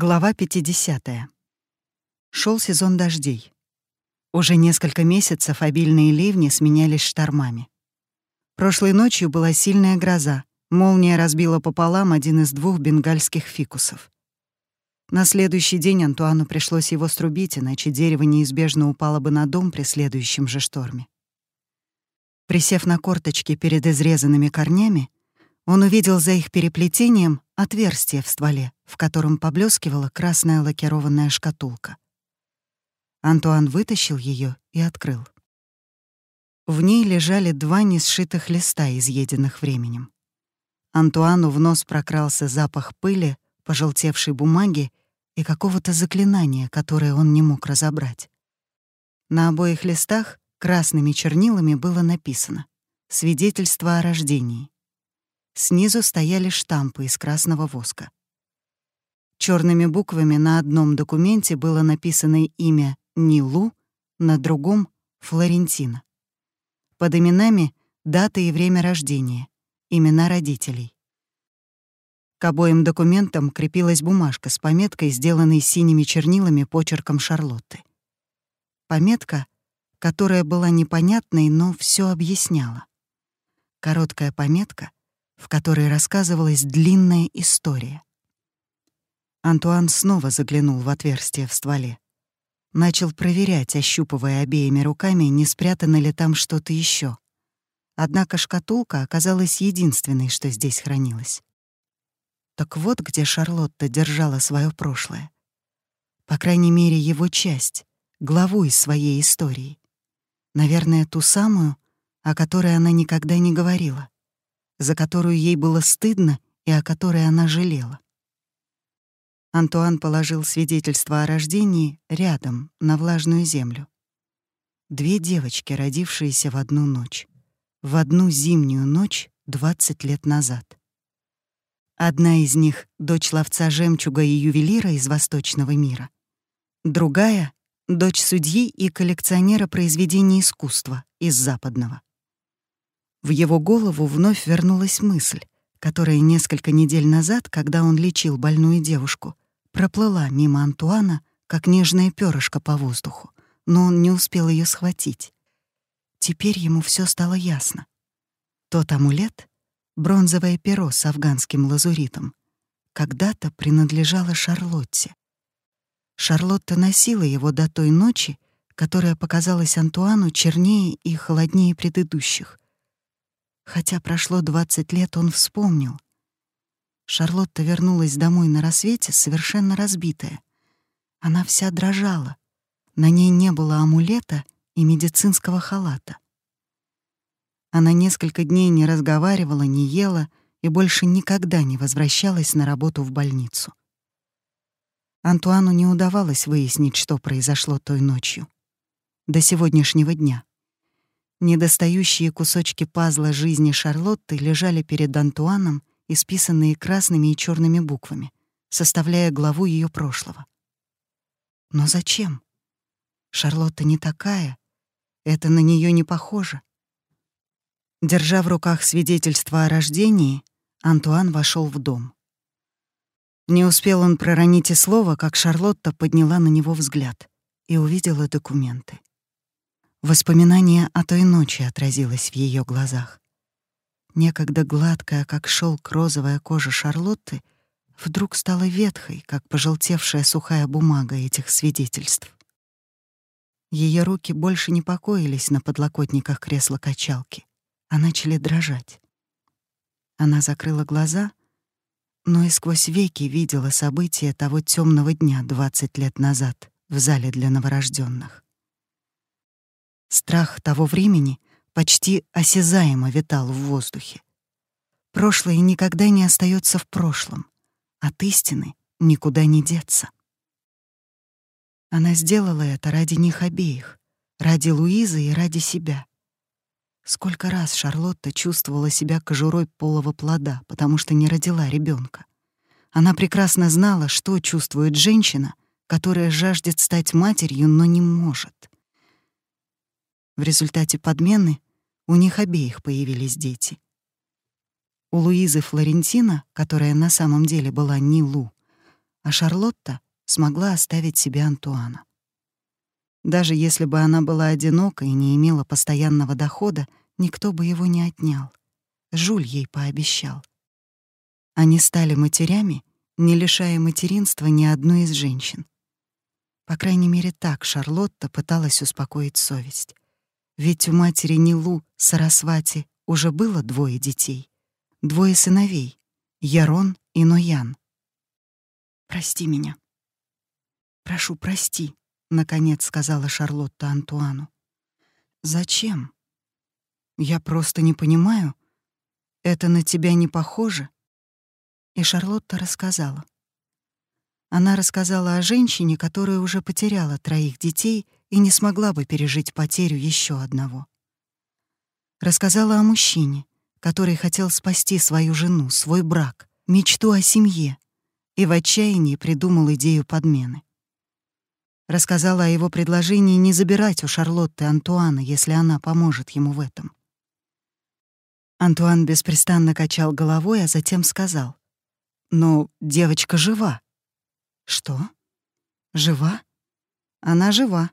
Глава 50. Шел сезон дождей. Уже несколько месяцев обильные ливни сменялись штормами. Прошлой ночью была сильная гроза. Молния разбила пополам один из двух бенгальских фикусов. На следующий день Антуану пришлось его срубить, иначе дерево неизбежно упало бы на дом при следующем же шторме. Присев на корточки перед изрезанными корнями, он увидел за их переплетением отверстие в стволе, в котором поблескивала красная лакированная шкатулка. Антуан вытащил ее и открыл. В ней лежали два несшитых листа, изъеденных временем. Антуану в нос прокрался запах пыли, пожелтевшей бумаги и какого-то заклинания, которое он не мог разобрать. На обоих листах красными чернилами было написано «Свидетельство о рождении». Снизу стояли штампы из красного воска. Черными буквами на одном документе было написано имя Нилу, на другом — Флорентина. Под именами — дата и время рождения, имена родителей. К обоим документам крепилась бумажка с пометкой, сделанной синими чернилами почерком Шарлотты. Пометка, которая была непонятной, но все объясняла. Короткая пометка, в которой рассказывалась длинная история. Антуан снова заглянул в отверстие в стволе. Начал проверять, ощупывая обеими руками, не спрятано ли там что-то еще. Однако шкатулка оказалась единственной, что здесь хранилось. Так вот где Шарлотта держала свое прошлое. По крайней мере, его часть, главу из своей истории. Наверное, ту самую, о которой она никогда не говорила за которую ей было стыдно и о которой она жалела. Антуан положил свидетельство о рождении рядом, на влажную землю. Две девочки, родившиеся в одну ночь. В одну зимнюю ночь 20 лет назад. Одна из них — дочь ловца жемчуга и ювелира из восточного мира. Другая — дочь судьи и коллекционера произведений искусства из западного. В его голову вновь вернулась мысль, которая несколько недель назад, когда он лечил больную девушку, проплыла мимо Антуана, как нежное перышко по воздуху, но он не успел ее схватить. Теперь ему все стало ясно. Тот амулет, бронзовое перо с афганским лазуритом, когда-то принадлежало Шарлотте. Шарлотта носила его до той ночи, которая показалась Антуану чернее и холоднее предыдущих — Хотя прошло 20 лет, он вспомнил. Шарлотта вернулась домой на рассвете совершенно разбитая. Она вся дрожала. На ней не было амулета и медицинского халата. Она несколько дней не разговаривала, не ела и больше никогда не возвращалась на работу в больницу. Антуану не удавалось выяснить, что произошло той ночью. До сегодняшнего дня. Недостающие кусочки пазла жизни Шарлотты лежали перед Антуаном, исписанные красными и черными буквами, составляя главу ее прошлого. Но зачем? Шарлотта не такая, это на нее не похоже. Держа в руках свидетельство о рождении, Антуан вошел в дом. Не успел он проронить и слова, как Шарлотта подняла на него взгляд и увидела документы. Воспоминание о той ночи отразилось в ее глазах. Некогда гладкая, как шелк розовая кожа Шарлотты, вдруг стала ветхой, как пожелтевшая сухая бумага этих свидетельств. Ее руки больше не покоились на подлокотниках кресла-качалки, а начали дрожать. Она закрыла глаза, но и сквозь веки видела события того темного дня 20 лет назад в зале для новорожденных. Страх того времени почти осязаемо витал в воздухе. Прошлое никогда не остается в прошлом, от истины никуда не деться. Она сделала это ради них обеих, ради Луизы и ради себя. Сколько раз Шарлотта чувствовала себя кожурой полого плода, потому что не родила ребенка. Она прекрасно знала, что чувствует женщина, которая жаждет стать матерью, но не может. В результате подмены у них обеих появились дети. У Луизы Флорентина, которая на самом деле была не Лу, а Шарлотта смогла оставить себе Антуана. Даже если бы она была одинока и не имела постоянного дохода, никто бы его не отнял. Жуль ей пообещал. Они стали матерями, не лишая материнства ни одной из женщин. По крайней мере, так Шарлотта пыталась успокоить совесть. Ведь у матери Нилу Сарасвати уже было двое детей, двое сыновей — Ярон и Ноян. «Прости меня. Прошу, прости», — наконец сказала Шарлотта Антуану. «Зачем? Я просто не понимаю. Это на тебя не похоже?» И Шарлотта рассказала. Она рассказала о женщине, которая уже потеряла троих детей и не смогла бы пережить потерю еще одного. Рассказала о мужчине, который хотел спасти свою жену, свой брак, мечту о семье, и в отчаянии придумал идею подмены. Рассказала о его предложении не забирать у Шарлотты Антуана, если она поможет ему в этом. Антуан беспрестанно качал головой, а затем сказал. «Но девочка жива». «Что? Жива? Она жива.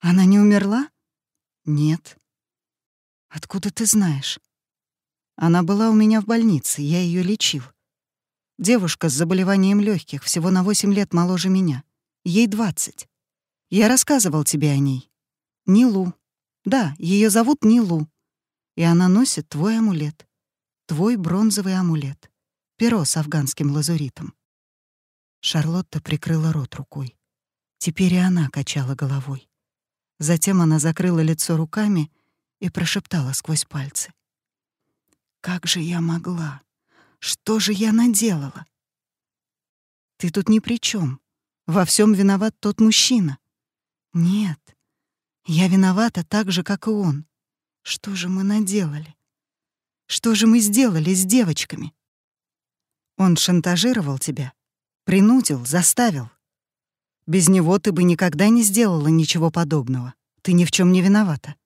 Она не умерла?» «Нет». «Откуда ты знаешь?» «Она была у меня в больнице, я ее лечил. Девушка с заболеванием легких, всего на 8 лет моложе меня. Ей 20. Я рассказывал тебе о ней. Нилу. Да, ее зовут Нилу. И она носит твой амулет. Твой бронзовый амулет. Перо с афганским лазуритом. Шарлотта прикрыла рот рукой. Теперь и она качала головой. Затем она закрыла лицо руками и прошептала сквозь пальцы. «Как же я могла? Что же я наделала?» «Ты тут ни при чем. Во всем виноват тот мужчина. Нет, я виновата так же, как и он. Что же мы наделали? Что же мы сделали с девочками? Он шантажировал тебя, принудил, заставил. Без него ты бы никогда не сделала ничего подобного. Ты ни в чем не виновата.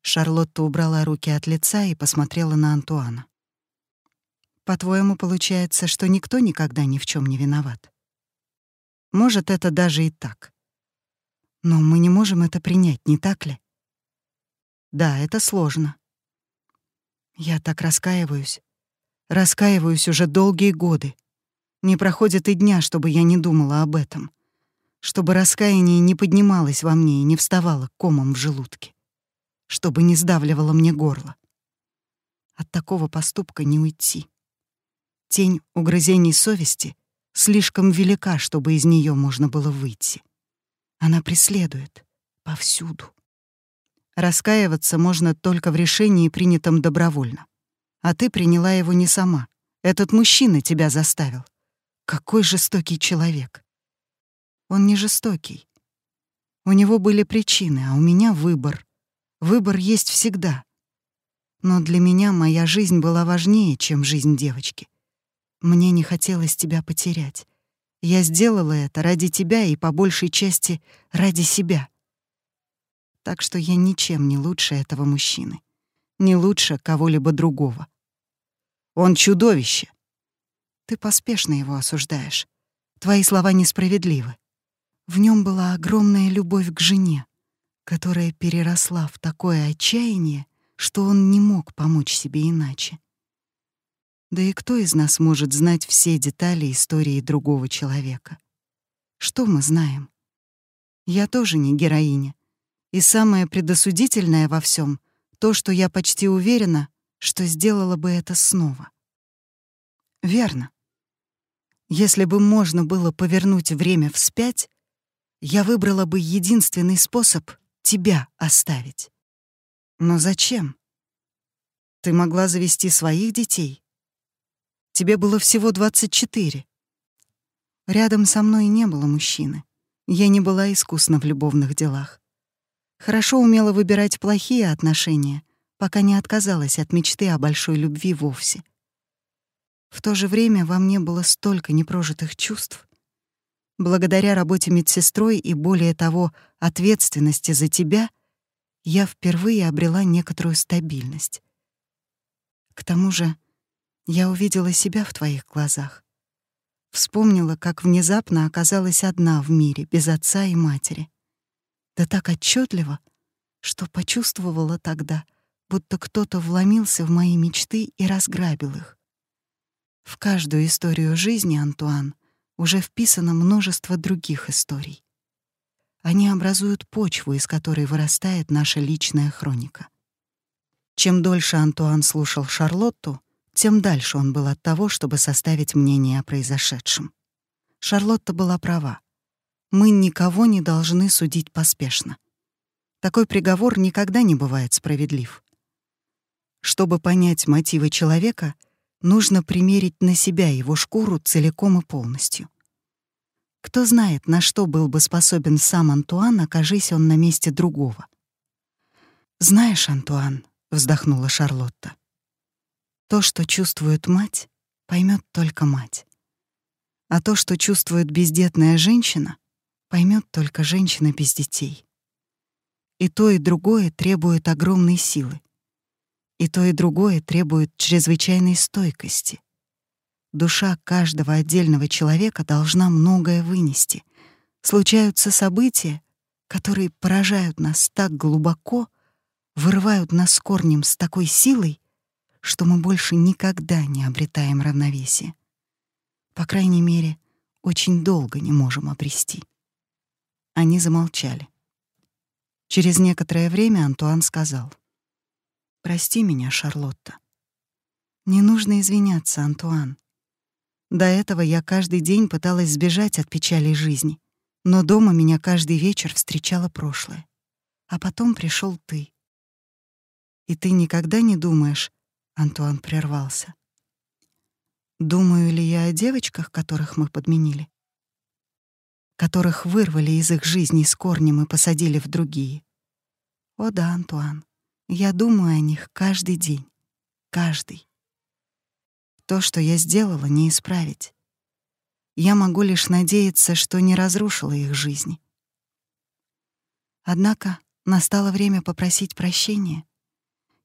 Шарлотта убрала руки от лица и посмотрела на Антуана. По-твоему, получается, что никто никогда ни в чем не виноват? Может, это даже и так. Но мы не можем это принять, не так ли? Да, это сложно. Я так раскаиваюсь. Раскаиваюсь уже долгие годы. Не проходит и дня, чтобы я не думала об этом. Чтобы раскаяние не поднималось во мне и не вставало комом в желудке. Чтобы не сдавливало мне горло. От такого поступка не уйти. Тень угрызений совести слишком велика, чтобы из нее можно было выйти. Она преследует повсюду. Раскаиваться можно только в решении, принятом добровольно. А ты приняла его не сама. Этот мужчина тебя заставил. Какой жестокий человек. Он не жестокий. У него были причины, а у меня выбор. Выбор есть всегда. Но для меня моя жизнь была важнее, чем жизнь девочки. Мне не хотелось тебя потерять. Я сделала это ради тебя и по большей части ради себя. Так что я ничем не лучше этого мужчины. Не лучше кого-либо другого. Он чудовище. Ты поспешно его осуждаешь. Твои слова несправедливы. В нем была огромная любовь к жене, которая переросла в такое отчаяние, что он не мог помочь себе иначе. Да и кто из нас может знать все детали истории другого человека? Что мы знаем? Я тоже не героиня. И самое предосудительное во всем то, что я почти уверена, что сделала бы это снова. Верно. Если бы можно было повернуть время вспять, я выбрала бы единственный способ тебя оставить. Но зачем? Ты могла завести своих детей, Тебе было всего 24. Рядом со мной не было мужчины. Я не была искусна в любовных делах. Хорошо умела выбирать плохие отношения, пока не отказалась от мечты о большой любви вовсе. В то же время во мне было столько непрожитых чувств. Благодаря работе медсестрой и, более того, ответственности за тебя, я впервые обрела некоторую стабильность. К тому же я увидела себя в твоих глазах, Вспомнила, как внезапно оказалась одна в мире, без отца и матери. Да так отчетливо, что почувствовала тогда, будто кто-то вломился в мои мечты и разграбил их. В каждую историю жизни, Антуан, уже вписано множество других историй. Они образуют почву, из которой вырастает наша личная хроника. Чем дольше Антуан слушал Шарлотту, тем дальше он был от того, чтобы составить мнение о произошедшем. Шарлотта была права. Мы никого не должны судить поспешно. Такой приговор никогда не бывает справедлив. Чтобы понять мотивы человека, нужно примерить на себя его шкуру целиком и полностью. Кто знает, на что был бы способен сам Антуан, окажись он на месте другого. «Знаешь, Антуан», — вздохнула Шарлотта, «то, что чувствует мать, поймет только мать. А то, что чувствует бездетная женщина, поймет только женщина без детей. И то, и другое требует огромной силы. И то, и другое требует чрезвычайной стойкости. Душа каждого отдельного человека должна многое вынести. Случаются события, которые поражают нас так глубоко, вырывают нас корнем с такой силой, что мы больше никогда не обретаем равновесие. По крайней мере, очень долго не можем обрести. Они замолчали. Через некоторое время Антуан сказал: "Прости меня, Шарлотта. Не нужно извиняться, Антуан. До этого я каждый день пыталась сбежать от печали жизни, но дома меня каждый вечер встречало прошлое. А потом пришел ты. И ты никогда не думаешь, Антуан прервался. Думаю ли я о девочках, которых мы подменили? Которых вырвали из их жизни с корнем и посадили в другие? О да, Антуан, я думаю о них каждый день. Каждый. То, что я сделала, не исправить. Я могу лишь надеяться, что не разрушила их жизни. Однако настало время попросить прощения.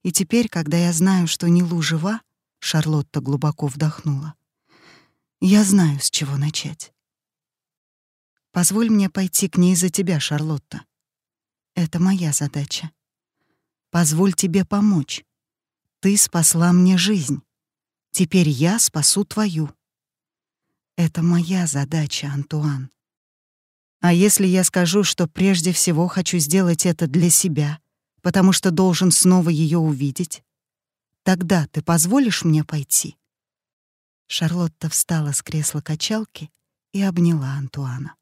И теперь, когда я знаю, что Нилу жива, Шарлотта глубоко вдохнула. Я знаю, с чего начать. Позволь мне пойти к ней за тебя, Шарлотта. Это моя задача. Позволь тебе помочь. Ты спасла мне жизнь. Теперь я спасу твою. Это моя задача, Антуан. А если я скажу, что прежде всего хочу сделать это для себя, потому что должен снова ее увидеть, тогда ты позволишь мне пойти?» Шарлотта встала с кресла качалки и обняла Антуана.